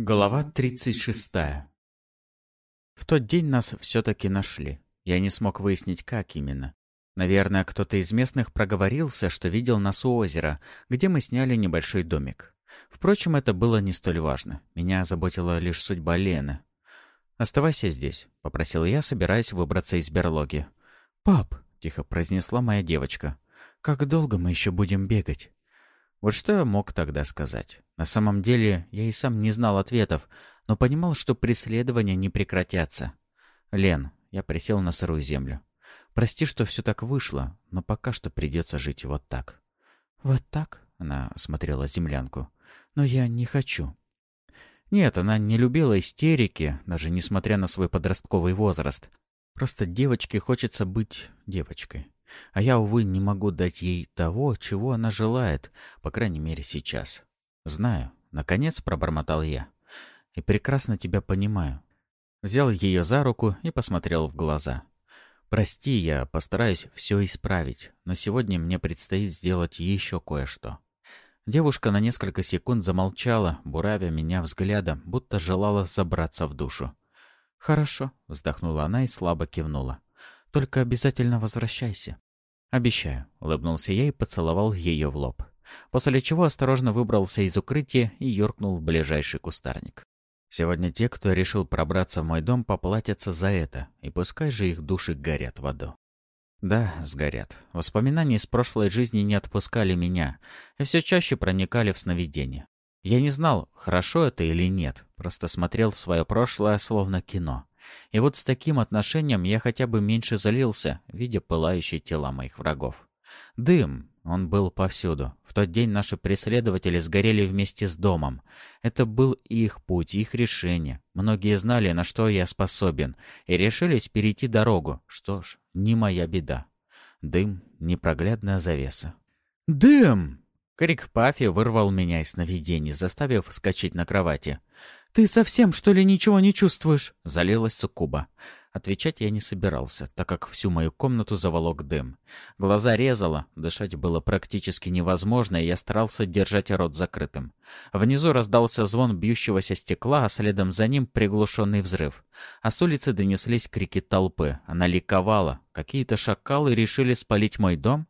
Глава 36. В тот день нас все-таки нашли. Я не смог выяснить, как именно. Наверное, кто-то из местных проговорился, что видел нас у озера, где мы сняли небольшой домик. Впрочем, это было не столь важно. Меня заботила лишь судьба Лены. «Оставайся здесь», — попросил я, собираясь выбраться из берлоги. «Пап», — тихо произнесла моя девочка, — «как долго мы еще будем бегать?» Вот что я мог тогда сказать? На самом деле, я и сам не знал ответов, но понимал, что преследования не прекратятся. «Лен», — я присел на сырую землю. «Прости, что все так вышло, но пока что придется жить вот так». «Вот так?» — она смотрела землянку. «Но я не хочу». Нет, она не любила истерики, даже несмотря на свой подростковый возраст. Просто девочке хочется быть девочкой. А я, увы, не могу дать ей того, чего она желает, по крайней мере, сейчас. Знаю, наконец пробормотал я. И прекрасно тебя понимаю. Взял ее за руку и посмотрел в глаза. Прости, я постараюсь все исправить, но сегодня мне предстоит сделать еще кое-что. Девушка на несколько секунд замолчала, буравя меня взглядом, будто желала забраться в душу. «Хорошо», — вздохнула она и слабо кивнула. Только обязательно возвращайся». «Обещаю», — улыбнулся я и поцеловал ее в лоб. После чего осторожно выбрался из укрытия и юркнул в ближайший кустарник. Сегодня те, кто решил пробраться в мой дом, поплатятся за это, и пускай же их души горят в аду. Да, сгорят. Воспоминания из прошлой жизни не отпускали меня, и все чаще проникали в сновидения. Я не знал, хорошо это или нет, просто смотрел свое прошлое словно кино. И вот с таким отношением я хотя бы меньше залился, видя пылающие тела моих врагов. Дым, он был повсюду. В тот день наши преследователи сгорели вместе с домом. Это был их путь, их решение. Многие знали, на что я способен, и решились перейти дорогу. Что ж, не моя беда. Дым — непроглядная завеса. «Дым!» Крик Пафи вырвал меня из сновидений, заставив вскочить на кровати. «Ты совсем, что ли, ничего не чувствуешь?» — залилась Суккуба. Отвечать я не собирался, так как всю мою комнату заволок дым. Глаза резало, дышать было практически невозможно, и я старался держать рот закрытым. Внизу раздался звон бьющегося стекла, а следом за ним приглушенный взрыв. А с улицы донеслись крики толпы. Она ликовала. Какие-то шакалы решили спалить мой дом?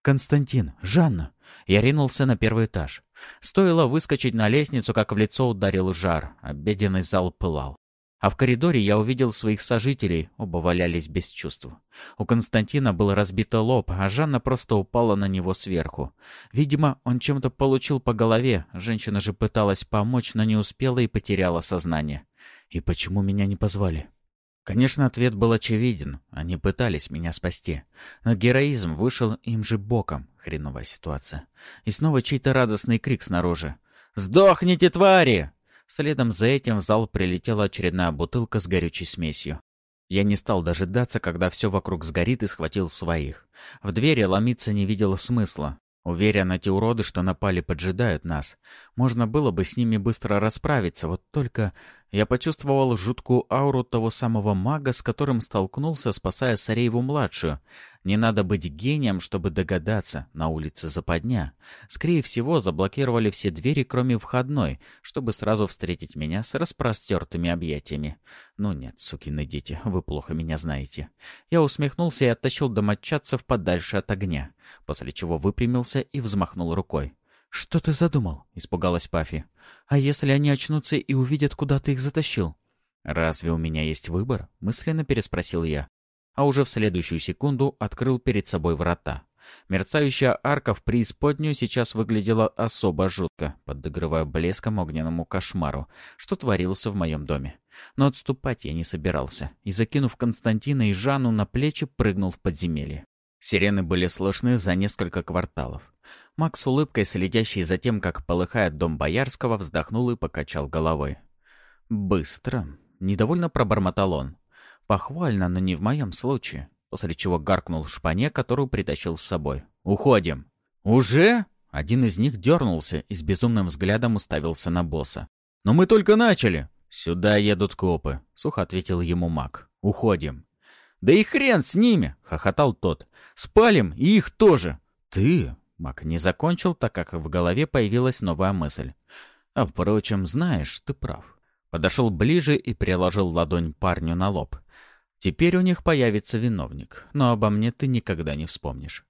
«Константин! Жанна!» Я ринулся на первый этаж. Стоило выскочить на лестницу, как в лицо ударил жар. Обеденный зал пылал. А в коридоре я увидел своих сожителей, оба валялись без чувств. У Константина был разбит лоб, а Жанна просто упала на него сверху. Видимо, он чем-то получил по голове, женщина же пыталась помочь, но не успела и потеряла сознание. «И почему меня не позвали?» Конечно, ответ был очевиден. Они пытались меня спасти. Но героизм вышел им же боком. Хреновая ситуация. И снова чей-то радостный крик снаружи. «Сдохните, твари!» Следом за этим в зал прилетела очередная бутылка с горючей смесью. Я не стал дожидаться, когда все вокруг сгорит, и схватил своих. В двери ломиться не видел смысла. Уверен, эти уроды, что напали, поджидают нас. Можно было бы с ними быстро расправиться, вот только я почувствовал жуткую ауру того самого мага, с которым столкнулся, спасая Сарееву-младшую. Не надо быть гением, чтобы догадаться, на улице западня. Скорее всего, заблокировали все двери, кроме входной, чтобы сразу встретить меня с распростертыми объятиями. Ну нет, сукины дети, вы плохо меня знаете. Я усмехнулся и оттащил домочадцев подальше от огня, после чего выпрямился и взмахнул рукой. «Что ты задумал?» — испугалась Пафи. «А если они очнутся и увидят, куда ты их затащил?» «Разве у меня есть выбор?» — мысленно переспросил я. А уже в следующую секунду открыл перед собой врата. Мерцающая арка в преисподнюю сейчас выглядела особо жутко, подыгрывая блеском огненному кошмару, что творился в моем доме. Но отступать я не собирался, и, закинув Константина и Жанну на плечи, прыгнул в подземелье. Сирены были слышны за несколько кварталов. Макс улыбкой, следящий за тем, как полыхает дом Боярского, вздохнул и покачал головой. «Быстро!» — недовольно пробормотал он. «Похвально, но не в моем случае». После чего гаркнул шпане, которую притащил с собой. «Уходим!» «Уже?» Один из них дернулся и с безумным взглядом уставился на босса. «Но мы только начали!» «Сюда едут копы», — сухо ответил ему маг. «Уходим». «Да и хрен с ними!» — хохотал тот. «Спалим и их тоже!» «Ты?» Мак не закончил, так как в голове появилась новая мысль. А впрочем, знаешь, ты прав. Подошел ближе и приложил ладонь парню на лоб. Теперь у них появится виновник, но обо мне ты никогда не вспомнишь.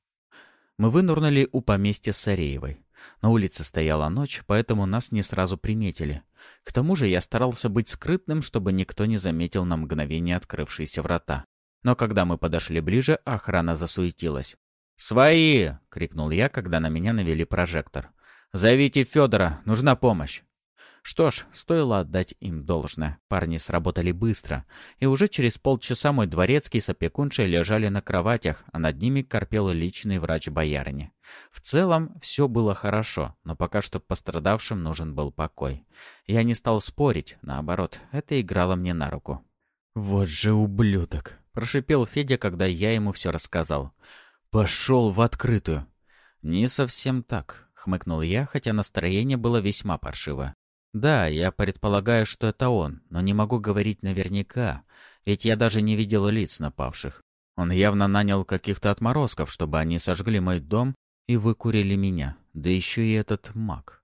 Мы вынурнули у поместья Сареевой. На улице стояла ночь, поэтому нас не сразу приметили. К тому же я старался быть скрытным, чтобы никто не заметил на мгновение открывшиеся врата. Но когда мы подошли ближе, охрана засуетилась. «Свои!» — крикнул я, когда на меня навели прожектор. «Зовите Федора, нужна помощь!» Что ж, стоило отдать им должное. Парни сработали быстро, и уже через полчаса мой дворецкий с опекуншей лежали на кроватях, а над ними корпел личный врач боярини. В целом, все было хорошо, но пока что пострадавшим нужен был покой. Я не стал спорить, наоборот, это играло мне на руку. «Вот же ублюдок!» — прошипел Федя, когда я ему все рассказал. «Пошел в открытую!» «Не совсем так», — хмыкнул я, хотя настроение было весьма паршиво. «Да, я предполагаю, что это он, но не могу говорить наверняка, ведь я даже не видел лиц напавших. Он явно нанял каких-то отморозков, чтобы они сожгли мой дом и выкурили меня, да еще и этот маг.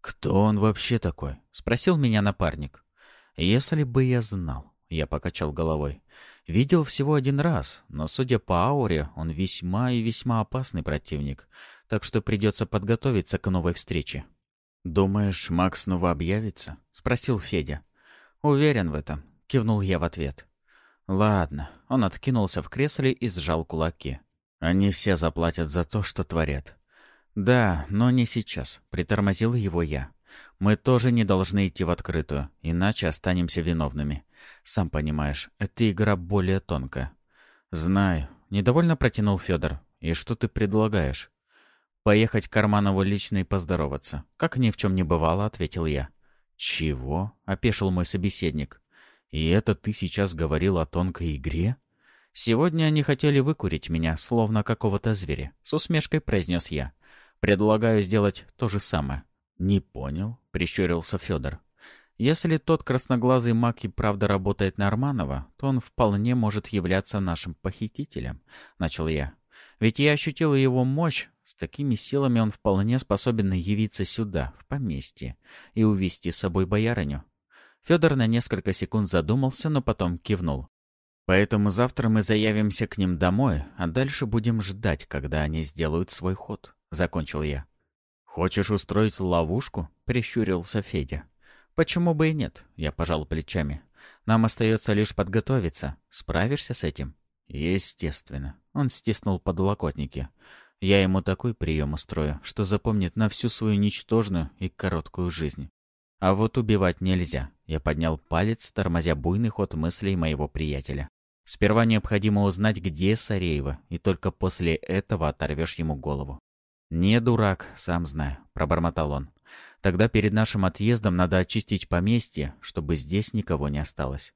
«Кто он вообще такой?» — спросил меня напарник. «Если бы я знал», — я покачал головой. «Видел всего один раз, но, судя по ауре, он весьма и весьма опасный противник, так что придется подготовиться к новой встрече». «Думаешь, маг снова объявится?» — спросил Федя. «Уверен в этом», — кивнул я в ответ. «Ладно». Он откинулся в кресле и сжал кулаки. Они все заплатят за то, что творят. Да, но не сейчас. Притормозил его я. Мы тоже не должны идти в открытую, иначе останемся виновными. Сам понимаешь, эта игра более тонкая. Знаю. Недовольно протянул Федор. И что ты предлагаешь? Поехать к Карманову лично и поздороваться. Как ни в чем не бывало, ответил я. Чего? Опешил мой собеседник. И это ты сейчас говорил о тонкой игре? «Сегодня они хотели выкурить меня, словно какого-то зверя», — с усмешкой произнес я. «Предлагаю сделать то же самое». «Не понял», — прищурился Федор. «Если тот красноглазый маг и правда работает на Арманова, то он вполне может являться нашим похитителем», — начал я. «Ведь я ощутил его мощь, с такими силами он вполне способен явиться сюда, в поместье, и увести с собой боярыню». Федор на несколько секунд задумался, но потом кивнул. Поэтому завтра мы заявимся к ним домой, а дальше будем ждать, когда они сделают свой ход», — закончил я. «Хочешь устроить ловушку?» — прищурился Федя. «Почему бы и нет?» — я пожал плечами. «Нам остается лишь подготовиться. Справишься с этим?» «Естественно». Он стиснул подлокотники. «Я ему такой прием устрою, что запомнит на всю свою ничтожную и короткую жизнь. А вот убивать нельзя. Я поднял палец, тормозя буйный ход мыслей моего приятеля. Сперва необходимо узнать, где Сареева, и только после этого оторвешь ему голову. «Не дурак, сам знаю», — пробормотал он. «Тогда перед нашим отъездом надо очистить поместье, чтобы здесь никого не осталось.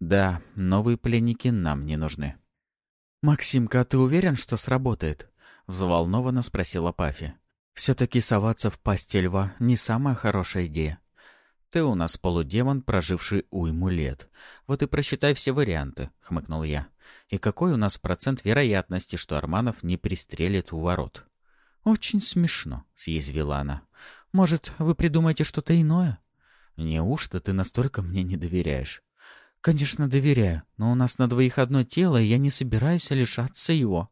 Да, новые пленники нам не нужны». «Максимка, а ты уверен, что сработает?» — взволнованно спросила Пафи. «Все-таки соваться в пасть льва — не самая хорошая идея. «Ты у нас полудемон, проживший уйму лет. Вот и просчитай все варианты», — хмыкнул я. «И какой у нас процент вероятности, что Арманов не пристрелит у ворот?» «Очень смешно», — съязвила она. «Может, вы придумаете что-то иное?» «Неужто ты настолько мне не доверяешь?» «Конечно, доверяю, но у нас на двоих одно тело, и я не собираюсь лишаться его».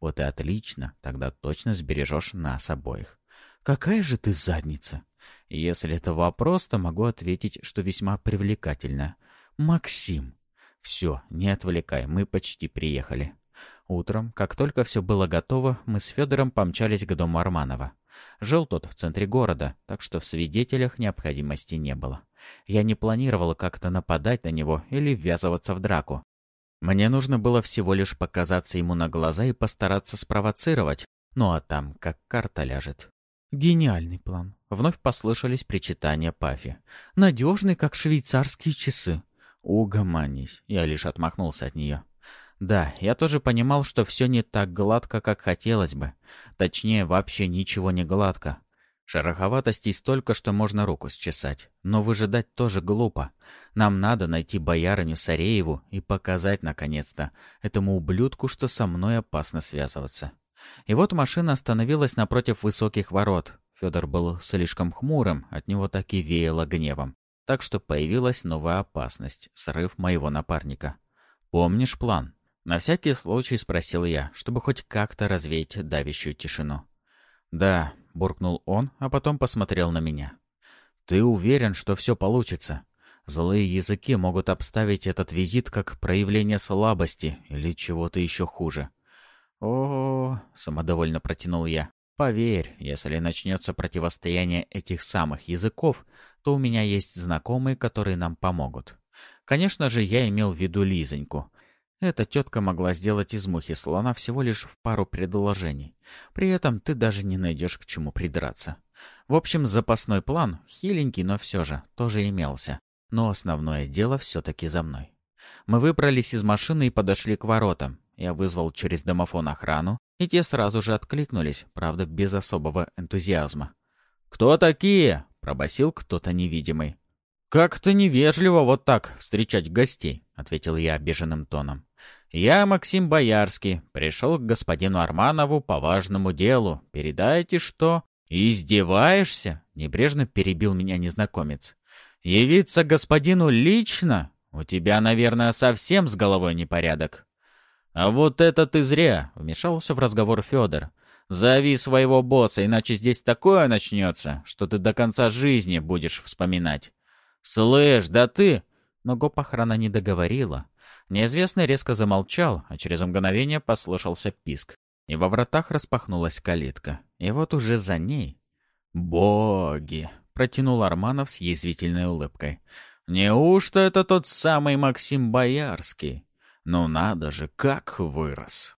«Вот и отлично, тогда точно сбережешь нас обоих». «Какая же ты задница!» Если это вопрос, то могу ответить, что весьма привлекательно. «Максим!» «Все, не отвлекай, мы почти приехали». Утром, как только все было готово, мы с Федором помчались к дому Арманова. Жил тот в центре города, так что в свидетелях необходимости не было. Я не планировал как-то нападать на него или ввязываться в драку. Мне нужно было всего лишь показаться ему на глаза и постараться спровоцировать, ну а там как карта ляжет. Гениальный план. Вновь послышались причитания Пафи. Надежный, как швейцарские часы. Угомонись. Я лишь отмахнулся от нее. Да, я тоже понимал, что все не так гладко, как хотелось бы. Точнее, вообще ничего не гладко. Шероховатостей столько, что можно руку счесать. Но выжидать тоже глупо. Нам надо найти боярыню Сарееву и показать, наконец-то, этому ублюдку, что со мной опасно связываться. И вот машина остановилась напротив высоких ворот. Федор был слишком хмурым, от него так и веяло гневом. Так что появилась новая опасность — срыв моего напарника. «Помнишь план?» На всякий случай спросил я, чтобы хоть как-то развеять давящую тишину. «Да», — буркнул он, а потом посмотрел на меня. «Ты уверен, что все получится? Злые языки могут обставить этот визит как проявление слабости или чего-то еще хуже». «О, — самодовольно протянул я, — поверь, если начнется противостояние этих самых языков, то у меня есть знакомые, которые нам помогут. Конечно же, я имел в виду Лизоньку. Эта тетка могла сделать из мухи слона всего лишь в пару предложений. При этом ты даже не найдешь к чему придраться. В общем, запасной план, хиленький, но все же, тоже имелся. Но основное дело все-таки за мной. Мы выбрались из машины и подошли к воротам. Я вызвал через домофон охрану, и те сразу же откликнулись, правда, без особого энтузиазма. «Кто такие?» — пробасил кто-то невидимый. «Как-то невежливо вот так встречать гостей», — ответил я обиженным тоном. «Я Максим Боярский. Пришел к господину Арманову по важному делу. Передайте, что...» «Издеваешься?» — небрежно перебил меня незнакомец. «Явиться господину лично? У тебя, наверное, совсем с головой непорядок». «А вот это ты зря!» — вмешался в разговор Федор. «Зови своего босса, иначе здесь такое начнется, что ты до конца жизни будешь вспоминать». «Слышь, да ты...» Но гоп охрана не договорила. Неизвестный резко замолчал, а через мгновение послышался писк. И во вратах распахнулась калитка. И вот уже за ней... «Боги!» — протянул Арманов с язвительной улыбкой. «Неужто это тот самый Максим Боярский? Ну надо же, как вырос!»